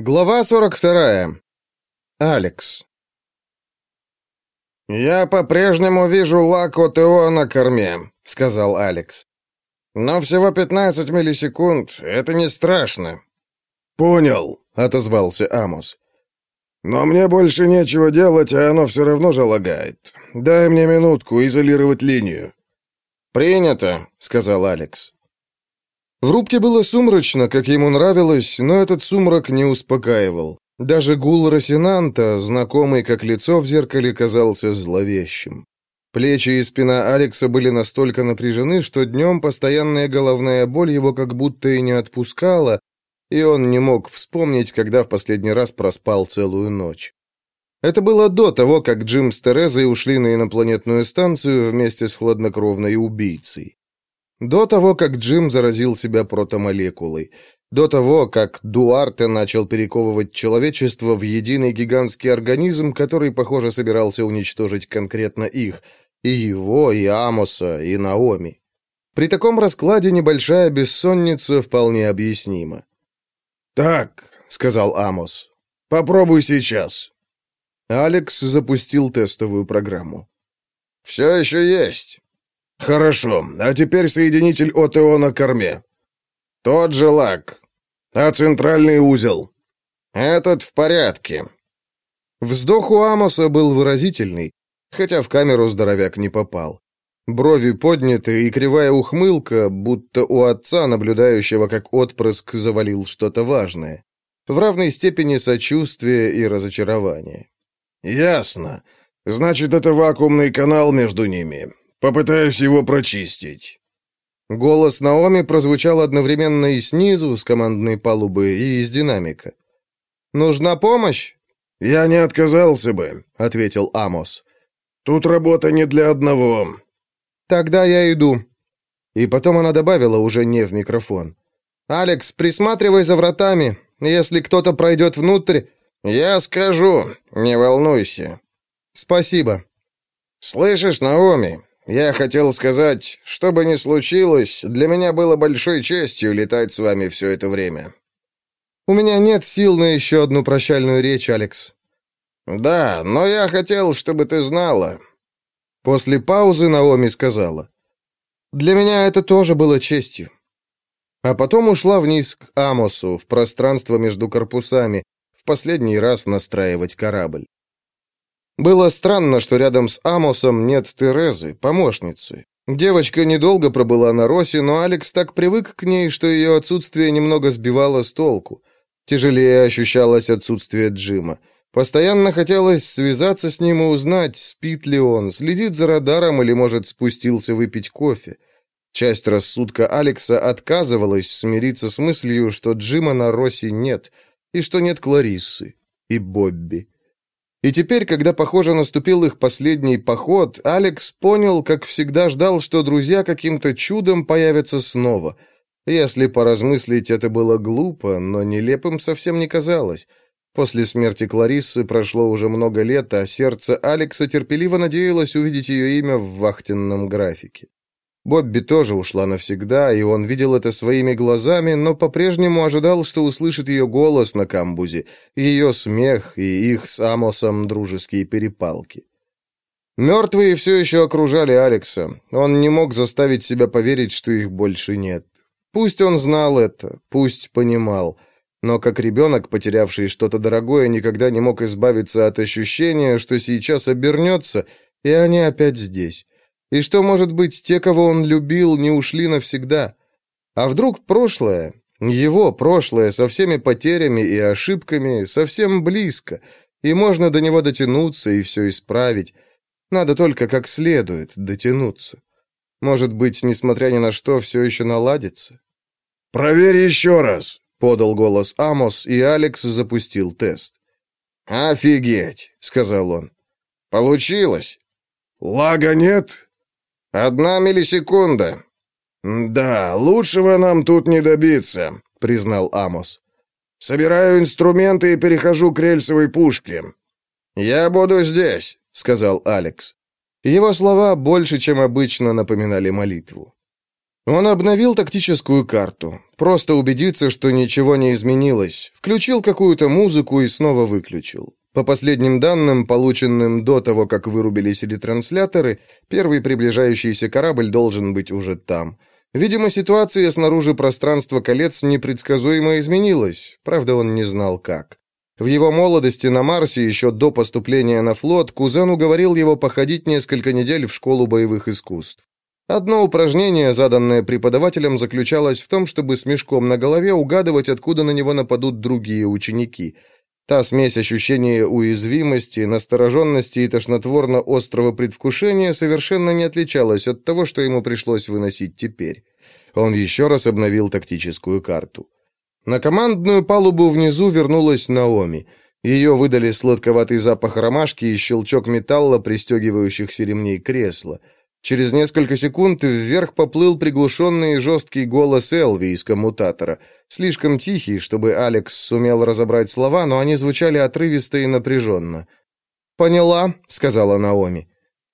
Глава 42. Алекс. «Я по-прежнему вижу лак ОТО на корме», — сказал Алекс. «Но всего 15 миллисекунд — это не страшно». «Понял», — отозвался Амос. «Но мне больше нечего делать, а оно все равно же лагает. Дай мне минутку изолировать линию». «Принято», — сказал Алекс. В рубке было сумрачно, как ему нравилось, но этот сумрак не успокаивал. Даже гул Росинанта, знакомый как лицо в зеркале, казался зловещим. Плечи и спина Алекса были настолько напряжены, что днем постоянная головная боль его как будто и не отпускала, и он не мог вспомнить, когда в последний раз проспал целую ночь. Это было до того, как Джим с Терезой ушли на инопланетную станцию вместе с хладнокровной убийцей. До того, как Джим заразил себя протомолекулой. До того, как Дуарте начал перековывать человечество в единый гигантский организм, который, похоже, собирался уничтожить конкретно их, и его, и Амоса, и Наоми. При таком раскладе небольшая бессонница вполне объяснима. «Так», — сказал Амос, — «попробуй сейчас». Алекс запустил тестовую программу. «Все еще есть». «Хорошо, а теперь соединитель ОТО на корме». «Тот же лак. А центральный узел?» «Этот в порядке». Вздох у Амоса был выразительный, хотя в камеру здоровяк не попал. Брови подняты и кривая ухмылка, будто у отца, наблюдающего, как отпрыск завалил что-то важное. В равной степени сочувствия и разочарования. «Ясно. Значит, это вакуумный канал между ними. Попытаюсь его прочистить». Голос Наоми прозвучал одновременно и снизу, с командной палубы, и из динамика. «Нужна помощь?» «Я не отказался бы», — ответил Амос. «Тут работа не для одного». «Тогда я иду». И потом она добавила уже не в микрофон. «Алекс, присматривай за вратами. Если кто-то пройдет внутрь...» «Я скажу, не волнуйся». «Спасибо». «Слышишь, Наоми, я хотел сказать, что бы ни случилось, для меня было большой честью летать с вами все это время». «У меня нет сил на еще одну прощальную речь, Алекс». «Да, но я хотел, чтобы ты знала». После паузы Наоми сказала. «Для меня это тоже было честью». А потом ушла вниз к Амосу, в пространство между корпусами, в последний раз настраивать корабль. Было странно, что рядом с Амосом нет Терезы, помощницы. Девочка недолго пробыла на Росе, но Алекс так привык к ней, что ее отсутствие немного сбивало с толку. Тяжелее ощущалось отсутствие Джима. Постоянно хотелось связаться с ним и узнать, спит ли он, следит за радаром или, может, спустился выпить кофе. Часть рассудка Алекса отказывалась смириться с мыслью, что Джима на Росе нет, и что нет Клариссы и Бобби. И теперь, когда, похоже, наступил их последний поход, Алекс понял, как всегда ждал, что друзья каким-то чудом появятся снова. Если поразмыслить, это было глупо, но нелепым совсем не казалось. После смерти Клариссы прошло уже много лет, а сердце Алекса терпеливо надеялось увидеть ее имя в вахтенном графике. Бобби тоже ушла навсегда, и он видел это своими глазами, но по-прежнему ожидал, что услышит ее голос на камбузе, ее смех и их с Амосом дружеские перепалки. Мертвые все еще окружали Алекса. Он не мог заставить себя поверить, что их больше нет. Пусть он знал это, пусть понимал, но как ребенок, потерявший что-то дорогое, никогда не мог избавиться от ощущения, что сейчас обернется, и они опять здесь. И что, может быть, те, кого он любил, не ушли навсегда? А вдруг прошлое, его прошлое со всеми потерями и ошибками совсем близко, и можно до него дотянуться и все исправить. Надо только как следует дотянуться. Может быть, несмотря ни на что, все еще наладится? «Проверь еще раз», — подал голос Амос, и Алекс запустил тест. «Офигеть», — сказал он. «Получилось». «Лага нет?» «Одна миллисекунда». «Да, лучшего нам тут не добиться», — признал Амос. «Собираю инструменты и перехожу к рельсовой пушке». «Я буду здесь», — сказал Алекс. Его слова больше, чем обычно, напоминали молитву. Он обновил тактическую карту. Просто убедиться, что ничего не изменилось. Включил какую-то музыку и снова выключил. По последним данным, полученным до того, как вырубились ретрансляторы, первый приближающийся корабль должен быть уже там. Видимо, ситуация снаружи пространства колец непредсказуемо изменилась, правда, он не знал как. В его молодости на Марсе, еще до поступления на флот, кузен уговорил его походить несколько недель в школу боевых искусств. Одно упражнение, заданное преподавателем, заключалось в том, чтобы с мешком на голове угадывать, откуда на него нападут другие ученики. Та смесь ощущения уязвимости, настороженности и тошнотворно-острого предвкушения совершенно не отличалась от того, что ему пришлось выносить теперь. Он еще раз обновил тактическую карту. На командную палубу внизу вернулась Наоми. Ее выдали сладковатый запах ромашки и щелчок металла, пристегивающихся ремней кресла – Через несколько секунд вверх поплыл приглушенный и жесткий голос Элви из коммутатора. Слишком тихий, чтобы Алекс сумел разобрать слова, но они звучали отрывисто и напряженно. «Поняла», — сказала Наоми.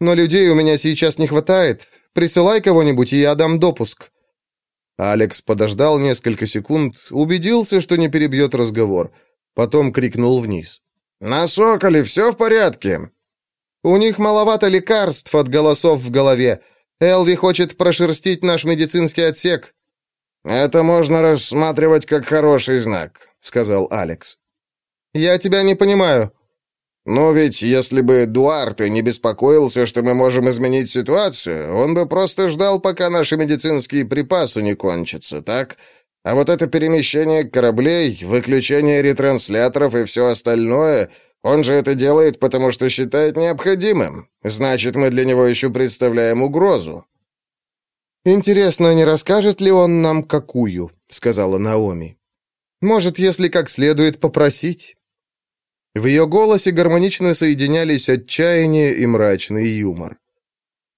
«Но людей у меня сейчас не хватает. Присылай кого-нибудь, и я дам допуск». Алекс подождал несколько секунд, убедился, что не перебьет разговор. Потом крикнул вниз. «На Соколе все в порядке?» У них маловато лекарств от голосов в голове. Элви хочет прошерстить наш медицинский отсек». «Это можно рассматривать как хороший знак», — сказал Алекс. «Я тебя не понимаю». «Ну ведь если бы Дуарте не беспокоился, что мы можем изменить ситуацию, он бы просто ждал, пока наши медицинские припасы не кончатся, так? А вот это перемещение кораблей, выключение ретрансляторов и все остальное — он же это делает, потому что считает необходимым. Значит, мы для него еще представляем угрозу». «Интересно, не расскажет ли он нам какую?» — сказала Наоми. «Может, если как следует попросить?» В ее голосе гармонично соединялись отчаяние и мрачный юмор.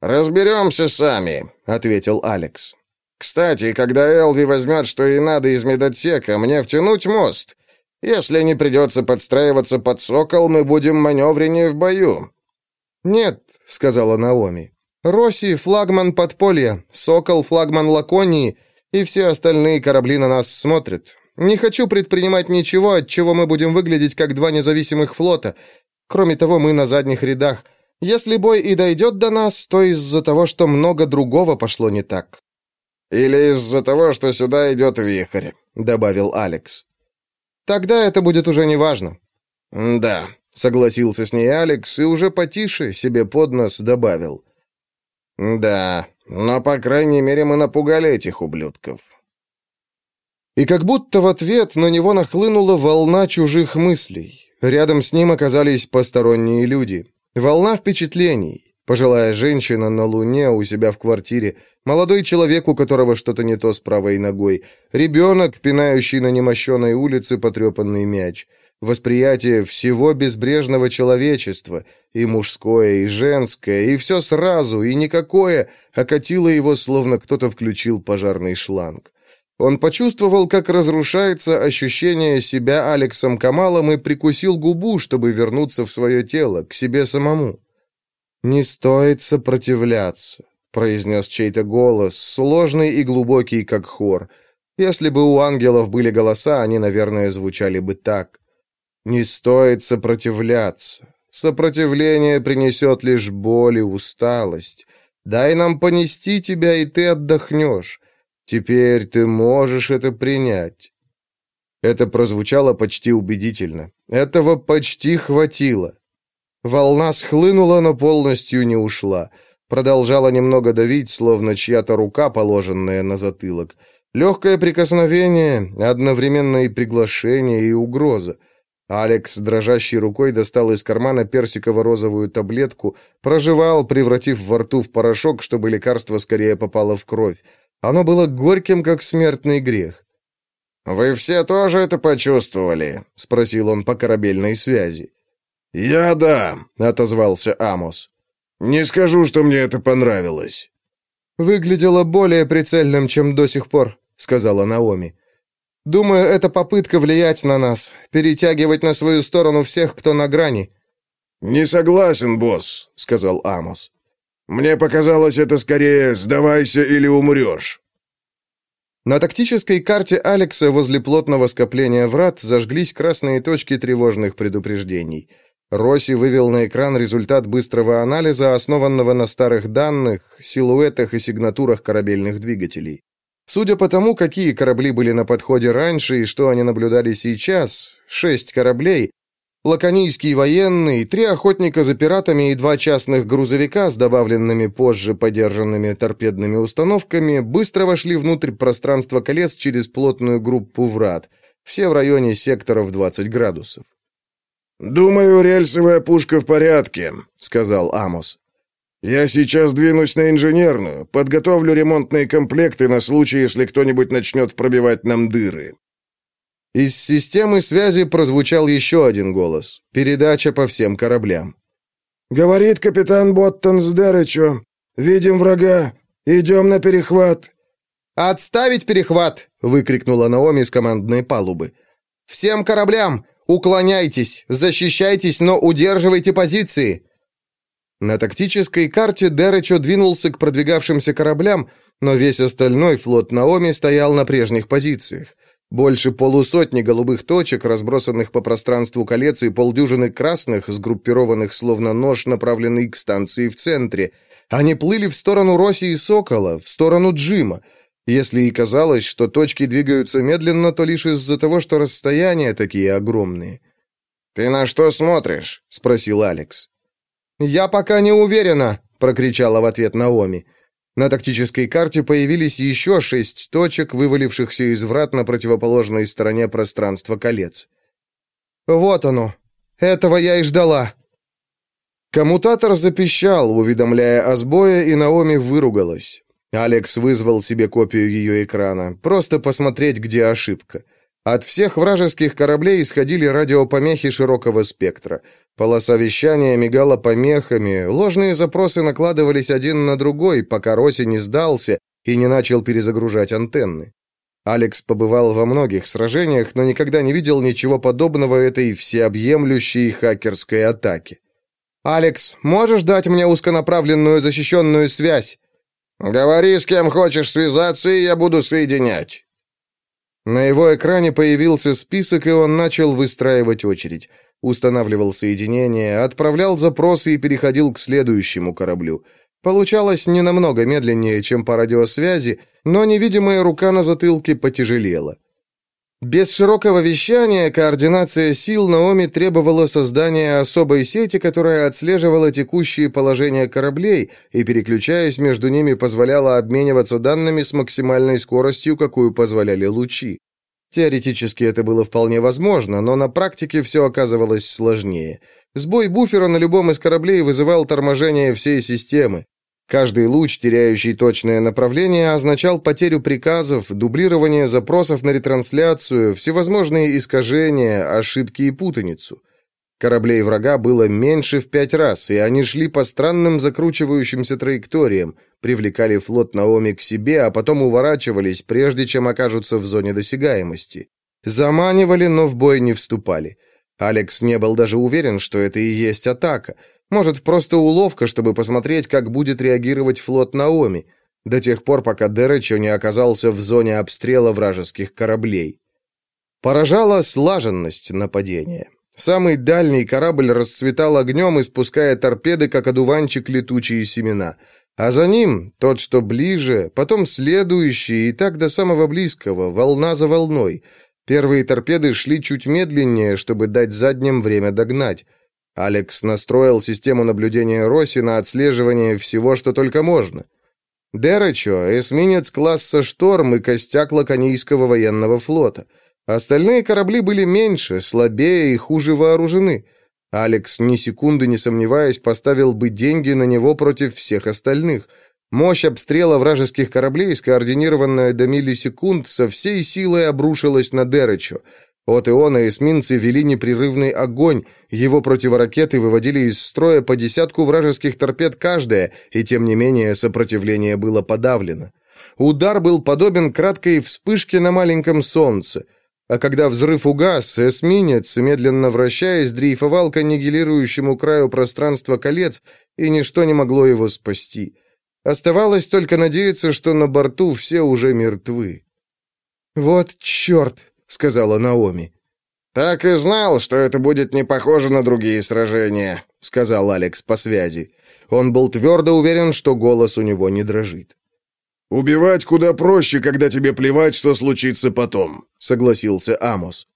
«Разберемся сами», — ответил Алекс. «Кстати, когда Элви возьмет что и надо из медотсека, мне втянуть мост. Если не придется подстраиваться под сокол, мы будем маневреннее в бою». «Нет», — сказала Наоми. «Росси — флагман подполья, сокол — флагман Лаконии, и все остальные корабли на нас смотрят. Не хочу предпринимать ничего, от чего мы будем выглядеть как два независимых флота. Кроме того, мы на задних рядах. Если бой и дойдет до нас, то из-за того, что много другого пошло не так». «Или из-за того, что сюда идет вихрь», — добавил Алекс. Тогда это будет уже не важно». «Да», — согласился с ней Алекс и уже потише себе под нос добавил. «Да, но, по крайней мере, мы напугали этих ублюдков». И как будто в ответ на него нахлынула волна чужих мыслей. Рядом с ним оказались посторонние люди. Волна впечатлений. Пожилая женщина на луне у себя в квартире, Молодой человек, у которого что-то не то с правой ногой. Ребенок, пинающий на немощенной улице потрепанный мяч. Восприятие всего безбрежного человечества, и мужское, и женское, и все сразу, и никакое, окатило его, словно кто-то включил пожарный шланг. Он почувствовал, как разрушается ощущение себя Алексом Камалом и прикусил губу, чтобы вернуться в свое тело, к себе самому. Не стоит сопротивляться произнес чей-то голос, сложный и глубокий, как хор. Если бы у ангелов были голоса, они, наверное, звучали бы так. «Не стоит сопротивляться. Сопротивление принесет лишь боль и усталость. Дай нам понести тебя, и ты отдохнешь. Теперь ты можешь это принять». Это прозвучало почти убедительно. Этого почти хватило. Волна схлынула, но полностью не ушла. Продолжала немного давить, словно чья-то рука, положенная на затылок. Легкое прикосновение, одновременно и приглашение, и угроза. Алекс дрожащей рукой достал из кармана персиково-розовую таблетку, прожевал, превратив во рту в порошок, чтобы лекарство скорее попало в кровь. Оно было горьким, как смертный грех. «Вы все тоже это почувствовали?» — спросил он по корабельной связи. «Я да», — отозвался Амос. Не скажу, что мне это понравилось». «Выглядело более прицельным, чем до сих пор», — сказала Наоми. «Думаю, это попытка влиять на нас, перетягивать на свою сторону всех, кто на грани». «Не согласен, босс», — сказал Амос. «Мне показалось это скорее «сдавайся или умрешь». На тактической карте Алекса возле плотного скопления врат зажглись красные точки тревожных предупреждений. Росси вывел на экран результат быстрого анализа, основанного на старых данных, силуэтах и сигнатурах корабельных двигателей. Судя по тому, какие корабли были на подходе раньше и что они наблюдали сейчас, шесть кораблей, Лаконийский военный, три охотника за пиратами и два частных грузовика с добавленными позже подержанными торпедными установками быстро вошли внутрь пространства колец через плотную группу врат, все в районе секторов 20 градусов. «Думаю, рельсовая пушка в порядке», — сказал Амос. «Я сейчас двинусь на инженерную, подготовлю ремонтные комплекты на случай, если кто-нибудь начнет пробивать нам дыры». Из системы связи прозвучал еще один голос. Передача по всем кораблям. «Говорит капитан Боттон с Деречо. Видим врага. Идем на перехват». «Отставить перехват!» — выкрикнула Наоми с командной палубы. «Всем кораблям! Уклоняйтесь! Защищайтесь, но удерживайте позиции!» На тактической карте Деречо двинулся к продвигавшимся кораблям, но весь остальной флот Наоми стоял на прежних позициях. Больше полусотни голубых точек, разбросанных по пространству колец, и полдюжины красных, сгруппированных словно нож, направленный к станции в центре. Они плыли в сторону Роси и Сокола, в сторону Джима. Если и казалось, что точки двигаются медленно, то лишь из-за того, что расстояния такие огромные. «Ты на что смотришь?» — спросил Алекс. «Я пока не уверена», — прокричала в ответ Наоми. На тактической карте появились еще шесть точек, вывалившихся из врат на противоположной стороне пространства колец. «Вот оно! Этого я и ждала!» Коммутатор запищал, уведомляя о сбое, и Наоми выругалась. Алекс вызвал себе копию ее экрана, просто посмотреть, где ошибка. От всех вражеских кораблей исходили радиопомехи широкого спектра. Полоса вещания мигала помехами, ложные запросы накладывались один на другой, пока Роси не сдался и не начал перезагружать антенны. Алекс побывал во многих сражениях, но никогда не видел ничего подобного этой всеобъемлющей хакерской атаке. «Алекс, можешь дать мне узконаправленную защищенную связь?» «Говори, с кем хочешь связаться, и я буду соединять». На его экране появился список, и он начал выстраивать очередь устанавливал соединение, отправлял запросы и переходил к следующему кораблю. Получалось не намного медленнее, чем по радиосвязи, но невидимая рука на затылке потяжелела. Без широкого вещания координация сил Наоми требовала создания особой сети, которая отслеживала текущие положения кораблей и, переключаясь между ними, позволяла обмениваться данными с максимальной скоростью, какую позволяли лучи. Теоретически это было вполне возможно, но на практике все оказывалось сложнее. Сбой буфера на любом из кораблей вызывал торможение всей системы. Каждый луч, теряющий точное направление, означал потерю приказов, дублирование запросов на ретрансляцию, всевозможные искажения, ошибки и путаницу. Кораблей врага было меньше в пять раз, и они шли по странным закручивающимся траекториям, привлекали флот Наоми к себе, а потом уворачивались, прежде чем окажутся в зоне досягаемости. Заманивали, но в бой не вступали. Алекс не был даже уверен, что это и есть атака. Может, просто уловка, чтобы посмотреть, как будет реагировать флот Наоми, до тех пор, пока Деречо не оказался в зоне обстрела вражеских кораблей. Поражала слаженность нападения. Самый дальний корабль расцветал огнем, испуская торпеды, как одуванчик летучие семена. А за ним тот, что ближе, потом следующий, и так до самого близкого, волна за волной. Первые торпеды шли чуть медленнее, чтобы дать задним время догнать. Алекс настроил систему наблюдения Росси на отслеживание всего, что только можно. Дерачо — эсминец класса «Шторм» и костяк Лаконийского военного флота — Остальные корабли были меньше, слабее и хуже вооружены. Алекс, ни секунды не сомневаясь, поставил бы деньги на него против всех остальных. Мощь обстрела вражеских кораблей, скоординированная до миллисекунд, со всей силой обрушилась на Деречо. От Иона эсминцы вели непрерывный огонь, его противоракеты выводили из строя по десятку вражеских торпед каждая, и тем не менее сопротивление было подавлено. Удар был подобен краткой вспышке на маленьком солнце — а когда взрыв угас, эсминец, медленно вращаясь, дрейфовал к аннигилирующему краю пространства колец, и ничто не могло его спасти. Оставалось только надеяться, что на борту все уже мертвы. «Вот черт!» — сказала Наоми. «Так и знал, что это будет не похоже на другие сражения», — сказал Алекс по связи. Он был твердо уверен, что голос у него не дрожит. «Убивать куда проще, когда тебе плевать, что случится потом», — согласился Амос.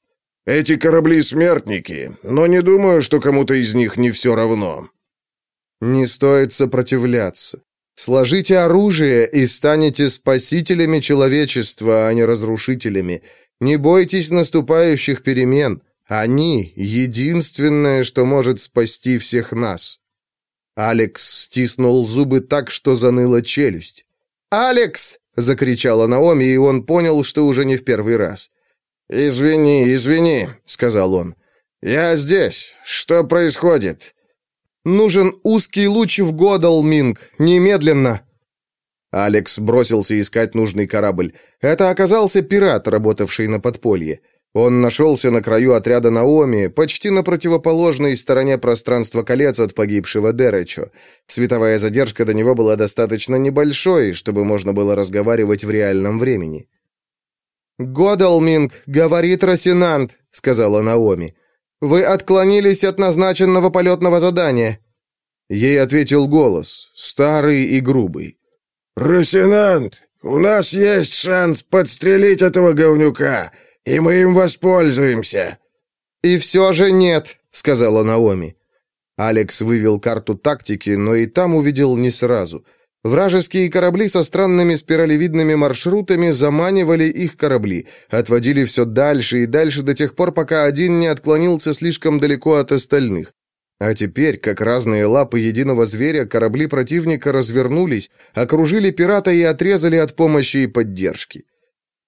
«Эти корабли смертники, но не думаю, что кому-то из них не все равно». «Не стоит сопротивляться. Сложите оружие и станете спасителями человечества, а не разрушителями. Не бойтесь наступающих перемен. Они — единственное, что может спасти всех нас». Алекс стиснул зубы так, что заныла челюсть. «Алекс!» — закричала Наоми, и он понял, что уже не в первый раз. «Извини, извини», — сказал он. «Я здесь. Что происходит?» «Нужен узкий луч в Годалминг. Немедленно!» Алекс бросился искать нужный корабль. Это оказался пират, работавший на подполье. Он нашелся на краю отряда Наоми, почти на противоположной стороне пространства колец от погибшего Деречо. Световая задержка до него была достаточно небольшой, чтобы можно было разговаривать в реальном времени. «Годалминг, говорит Росинант», — сказала Наоми. «Вы отклонились от назначенного полетного задания». Ей ответил голос, старый и грубый. «Росинант, у нас есть шанс подстрелить этого говнюка и мы им воспользуемся». «И все же нет», — сказала Наоми. Алекс вывел карту тактики, но и там увидел не сразу. Вражеские корабли со странными спиралевидными маршрутами заманивали их корабли, отводили все дальше и дальше до тех пор, пока один не отклонился слишком далеко от остальных. А теперь, как разные лапы единого зверя, корабли противника развернулись, окружили пирата и отрезали от помощи и поддержки.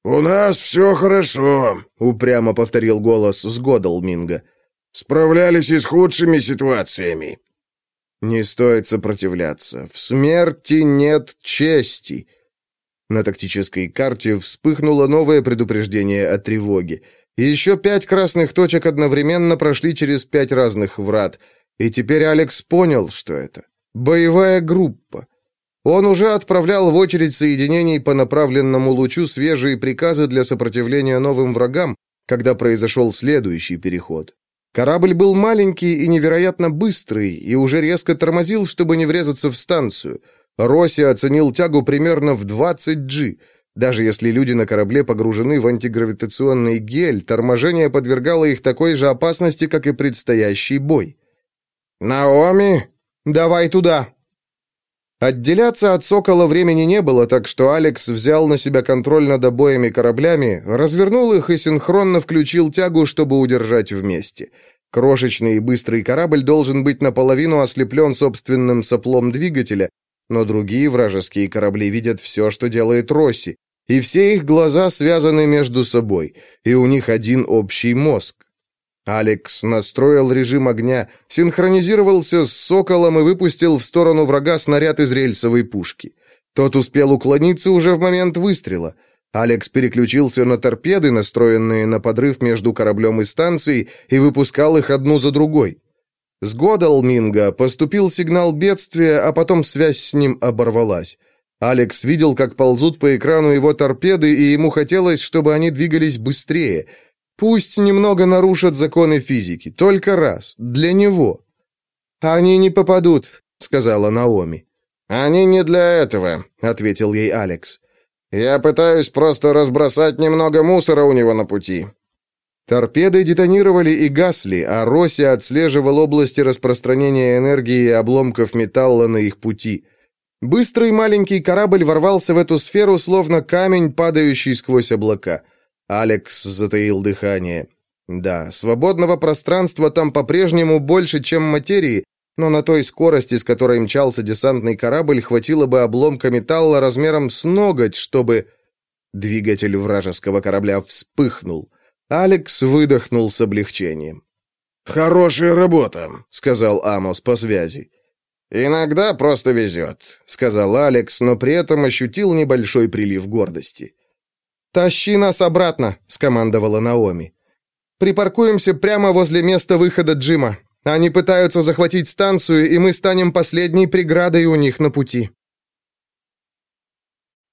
«У нас все хорошо», — упрямо повторил голос с Годалминга. «Справлялись и с худшими ситуациями». «Не стоит сопротивляться. В смерти нет чести». На тактической карте вспыхнуло новое предупреждение о тревоге. Еще пять красных точек одновременно прошли через пять разных врат. И теперь Алекс понял, что это. Боевая группа. Он уже отправлял в очередь соединений по направленному лучу свежие приказы для сопротивления новым врагам, когда произошел следующий переход. Корабль был маленький и невероятно быстрый, и уже резко тормозил, чтобы не врезаться в станцию. Росси оценил тягу примерно в 20 G. Даже если люди на корабле погружены в антигравитационный гель, торможение подвергало их такой же опасности, как и предстоящий бой. «Наоми?» «Давай туда!» Отделяться от «Сокола» времени не было, так что Алекс взял на себя контроль над обоими кораблями, развернул их и синхронно включил тягу, чтобы удержать вместе. Крошечный и быстрый корабль должен быть наполовину ослеплен собственным соплом двигателя, но другие вражеские корабли видят все, что делает Росси, и все их глаза связаны между собой, и у них один общий мозг. Алекс настроил режим огня, синхронизировался с «Соколом» и выпустил в сторону врага снаряд из рельсовой пушки. Тот успел уклониться уже в момент выстрела. Алекс переключился на торпеды, настроенные на подрыв между кораблем и станцией, и выпускал их одну за другой. С Годалминга поступил сигнал бедствия, а потом связь с ним оборвалась. Алекс видел, как ползут по экрану его торпеды, и ему хотелось, чтобы они двигались быстрее — Пусть немного нарушат законы физики, только раз, для него. Они не попадут, сказала Наоми. Они не для этого, ответил ей Алекс. Я пытаюсь просто разбросать немного мусора у него на пути. Торпеды детонировали и гасли, а Росси отслеживал области распространения энергии и обломков металла на их пути. Быстрый маленький корабль ворвался в эту сферу, словно камень, падающий сквозь облака. Алекс затаил дыхание. Да, свободного пространства там по-прежнему больше, чем материи, но на той скорости, с которой мчался десантный корабль, хватило бы обломка металла размером с ноготь, чтобы... Двигатель вражеского корабля вспыхнул. Алекс выдохнул с облегчением. «Хорошая работа», — сказал Амос по связи. «Иногда просто везет», — сказал Алекс, но при этом ощутил небольшой прилив гордости. «Тащи нас обратно», — скомандовала Наоми. «Припаркуемся прямо возле места выхода Джима. Они пытаются захватить станцию, и мы станем последней преградой у них на пути».